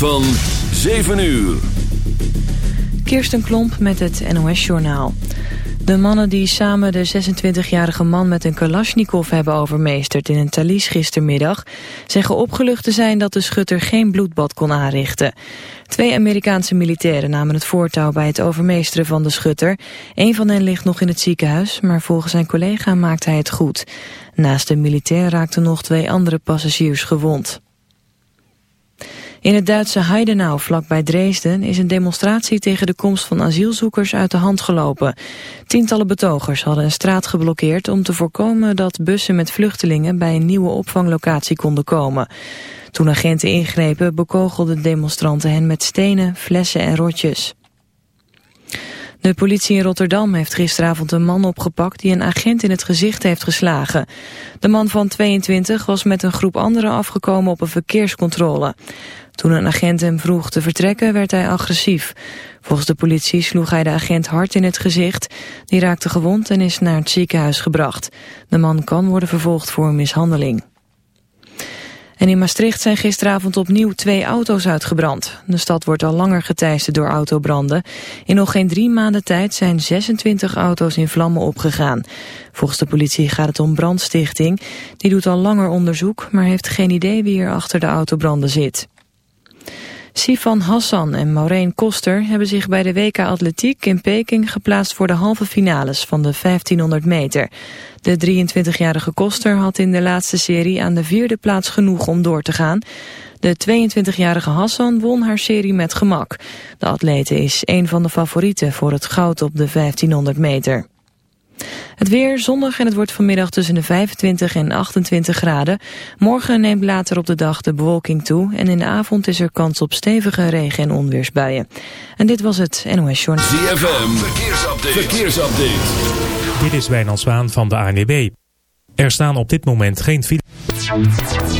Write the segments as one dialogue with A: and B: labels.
A: van 7 uur.
B: Kirsten Klomp met het NOS-journaal. De mannen die samen de 26-jarige man met een kalasjnikov hebben overmeesterd in een talies gistermiddag, zeggen opgelucht te zijn dat de schutter geen bloedbad kon aanrichten. Twee Amerikaanse militairen namen het voortouw bij het overmeesteren van de schutter. Een van hen ligt nog in het ziekenhuis, maar volgens zijn collega maakt hij het goed. Naast de militair raakten nog twee andere passagiers gewond. In het Duitse Heidenau, vlakbij Dresden, is een demonstratie tegen de komst van asielzoekers uit de hand gelopen. Tientallen betogers hadden een straat geblokkeerd om te voorkomen dat bussen met vluchtelingen bij een nieuwe opvanglocatie konden komen. Toen agenten ingrepen bekogelden demonstranten hen met stenen, flessen en rotjes. De politie in Rotterdam heeft gisteravond een man opgepakt die een agent in het gezicht heeft geslagen. De man van 22 was met een groep anderen afgekomen op een verkeerscontrole. Toen een agent hem vroeg te vertrekken werd hij agressief. Volgens de politie sloeg hij de agent hard in het gezicht. Die raakte gewond en is naar het ziekenhuis gebracht. De man kan worden vervolgd voor mishandeling. En in Maastricht zijn gisteravond opnieuw twee auto's uitgebrand. De stad wordt al langer geteisterd door autobranden. In nog geen drie maanden tijd zijn 26 auto's in vlammen opgegaan. Volgens de politie gaat het om brandstichting. Die doet al langer onderzoek, maar heeft geen idee wie er achter de autobranden zit. Sifan Hassan en Maureen Koster hebben zich bij de WK Atletiek in Peking geplaatst voor de halve finales van de 1500 meter. De 23-jarige Koster had in de laatste serie aan de vierde plaats genoeg om door te gaan. De 22-jarige Hassan won haar serie met gemak. De atlete is een van de favorieten voor het goud op de 1500 meter. Het weer zonnig en het wordt vanmiddag tussen de 25 en 28 graden. Morgen neemt later op de dag de bewolking toe... en in de avond is er kans op stevige regen- en onweersbuien. En dit was het NOS Journal.
A: ZFM, verkeersupdate. verkeersupdate.
C: Dit is Wijnand Zwaan van de ANWB. Er staan op dit moment geen files.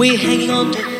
D: We're hanging on to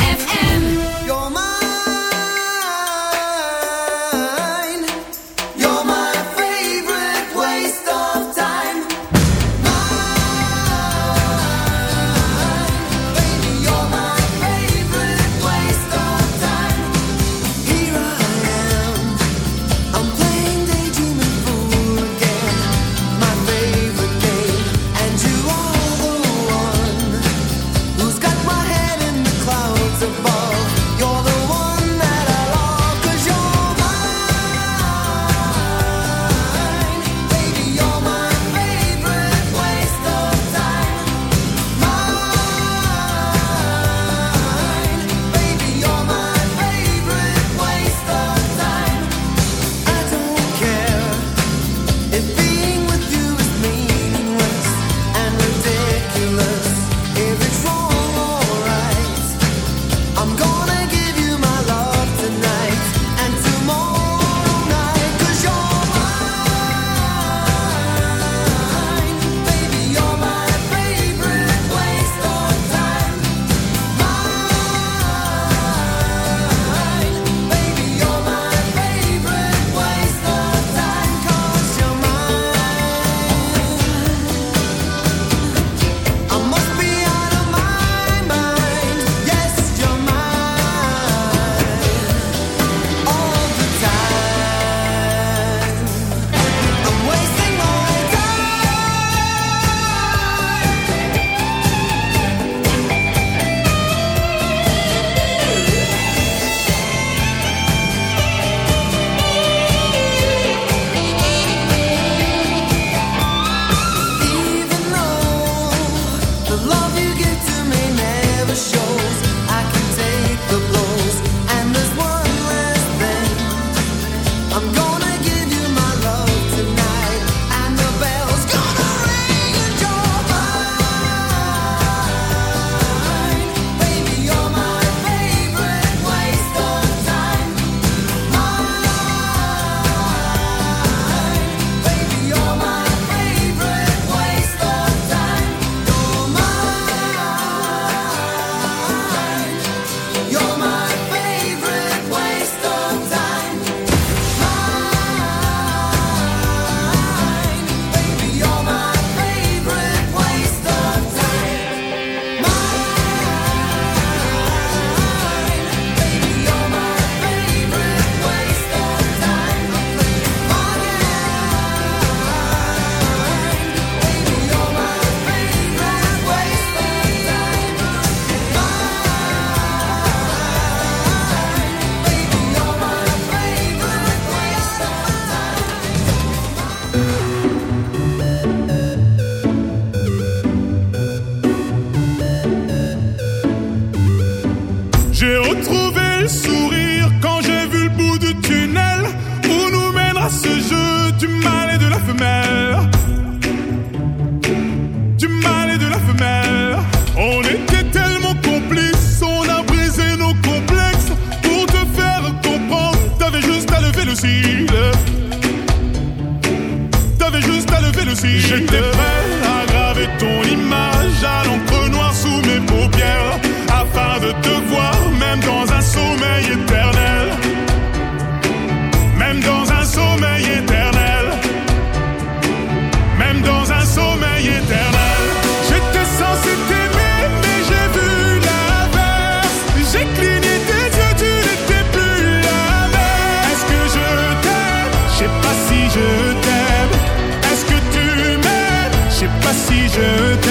E: je.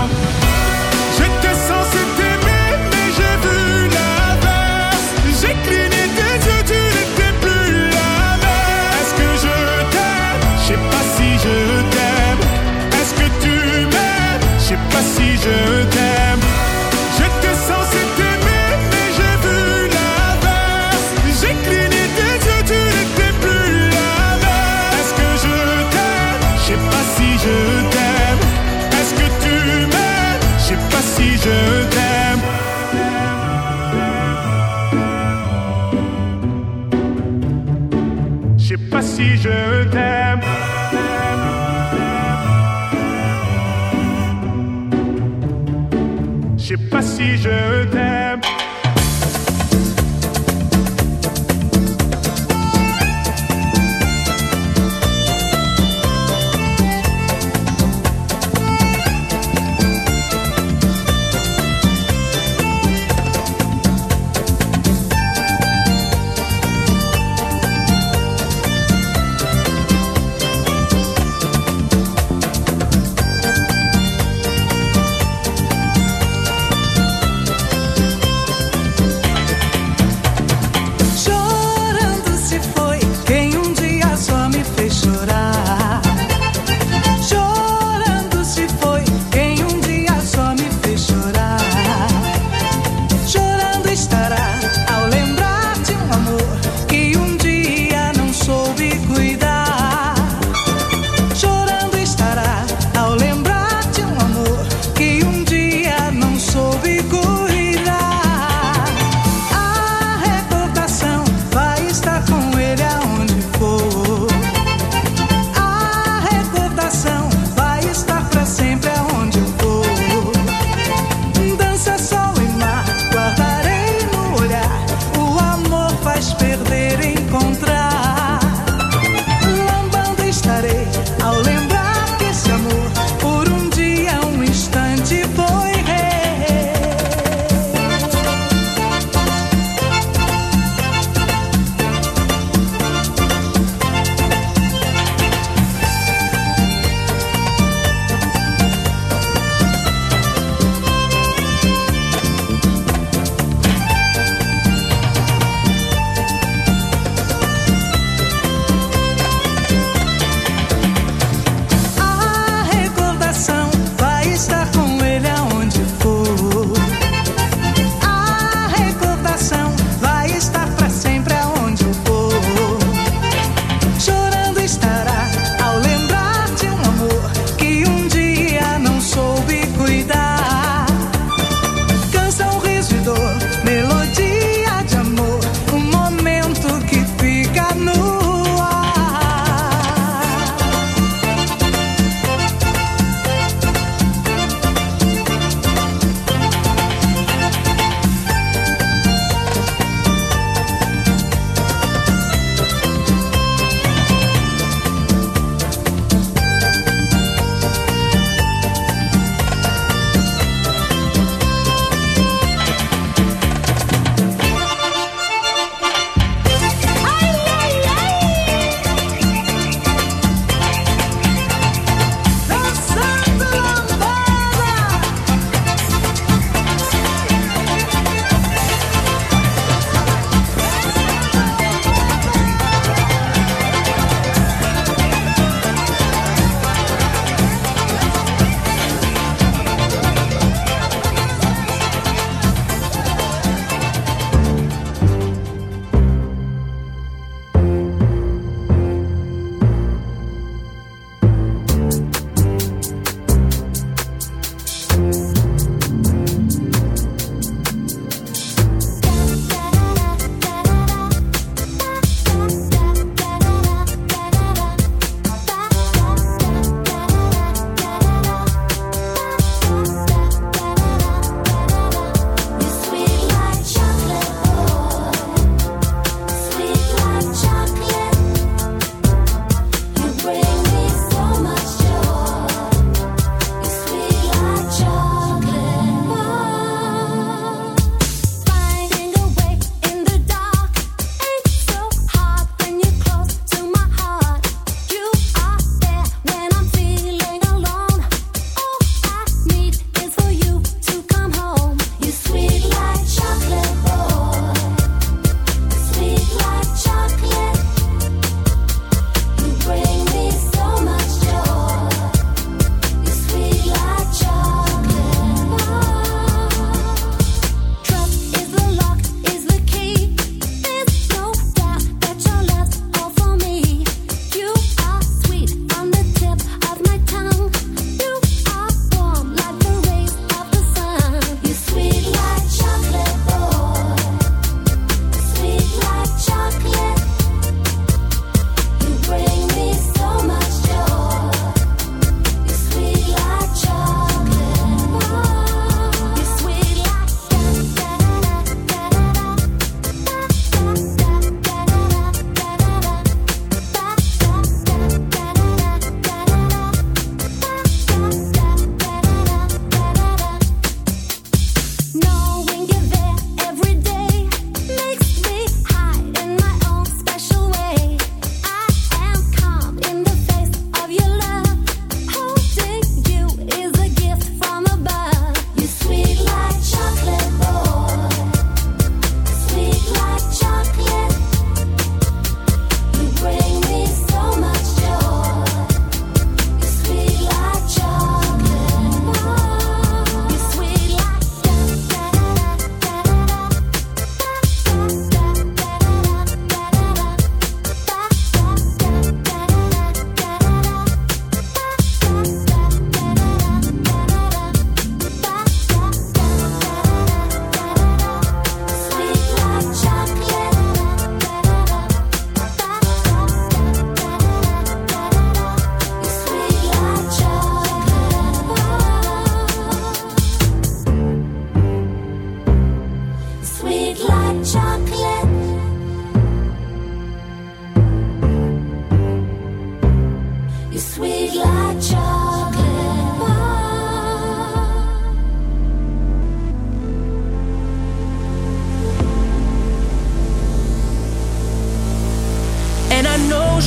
E: vision si je t'aime.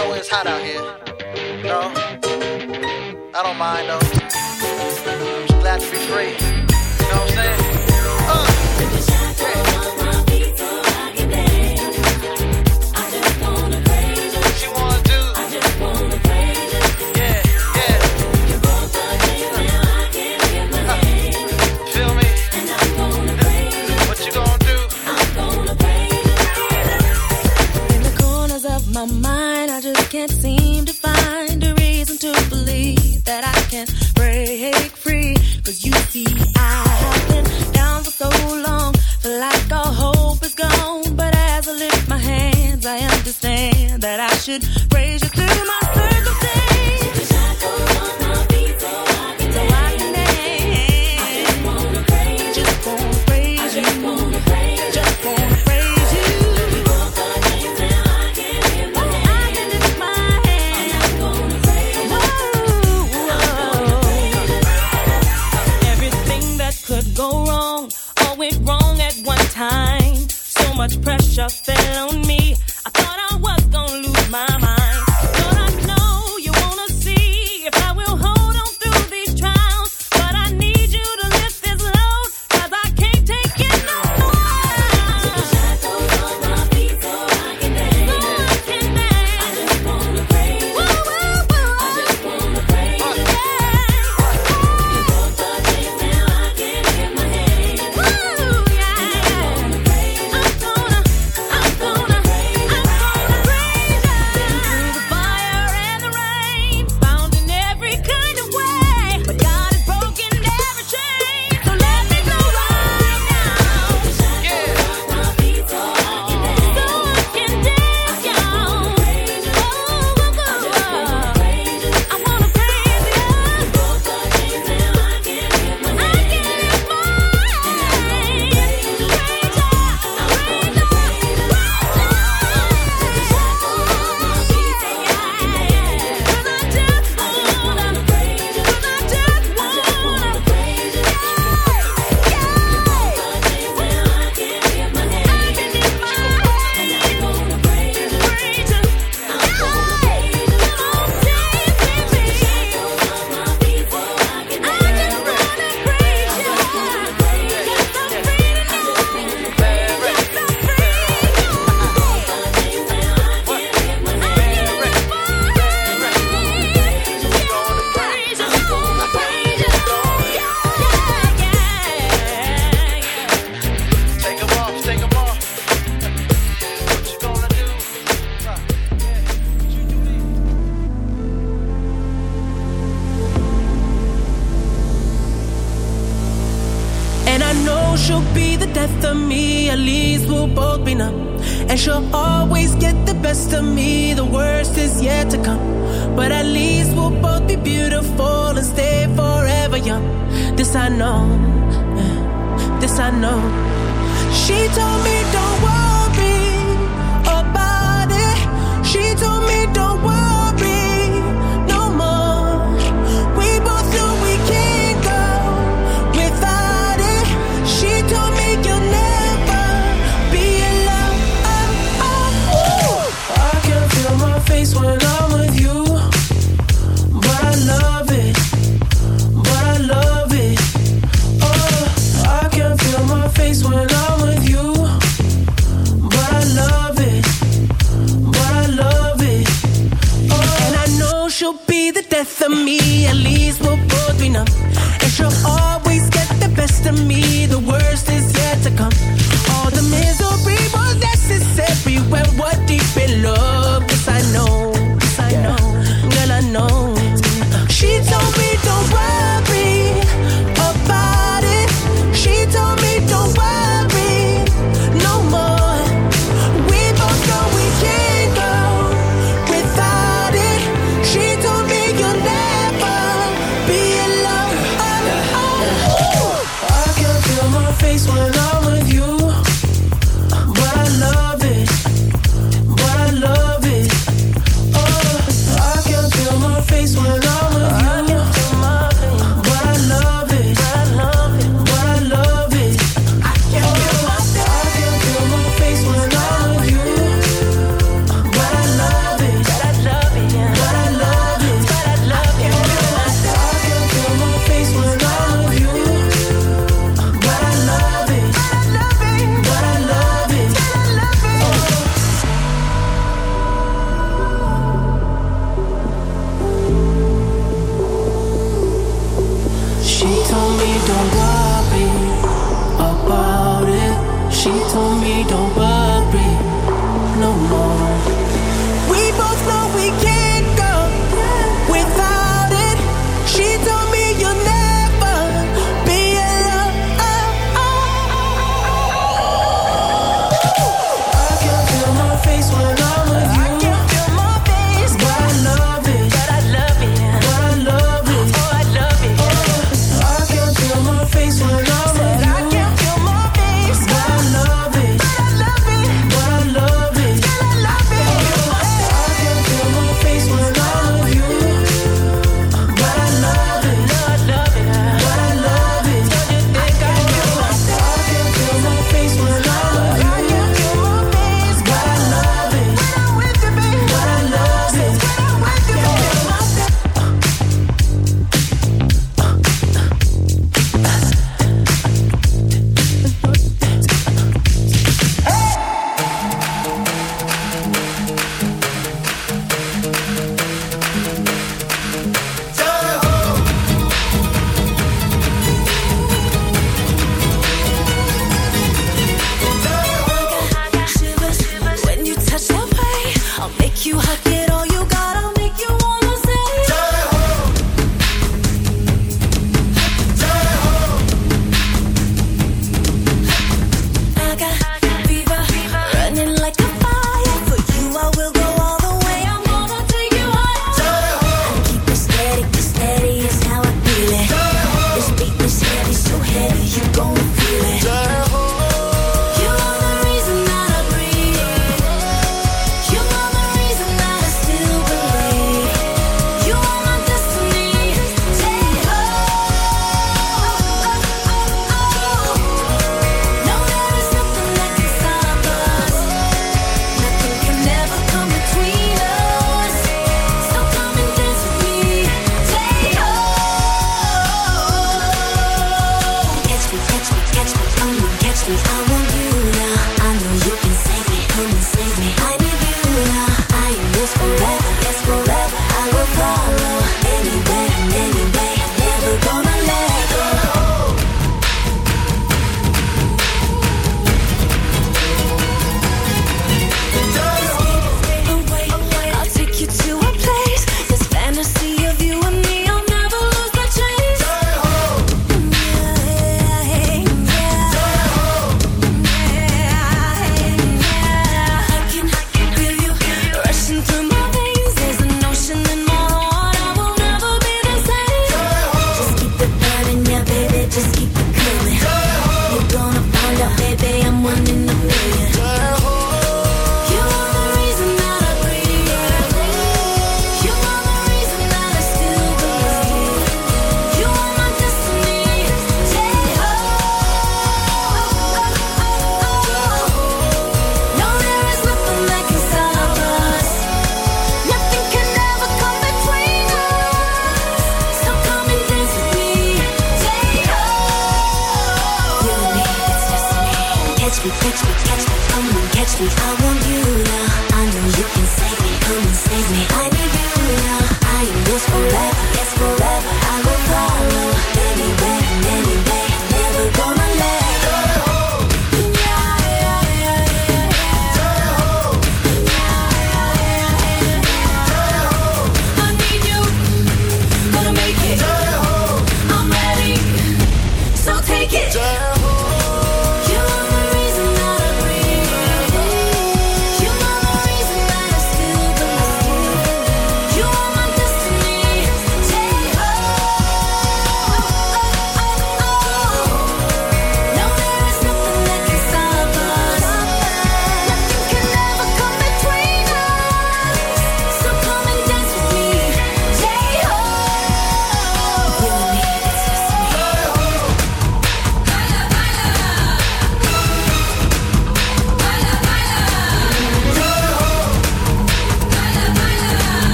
F: Know
G: it's hot out here. No, I don't mind though. I'm just glad to be free. You know what I'm saying?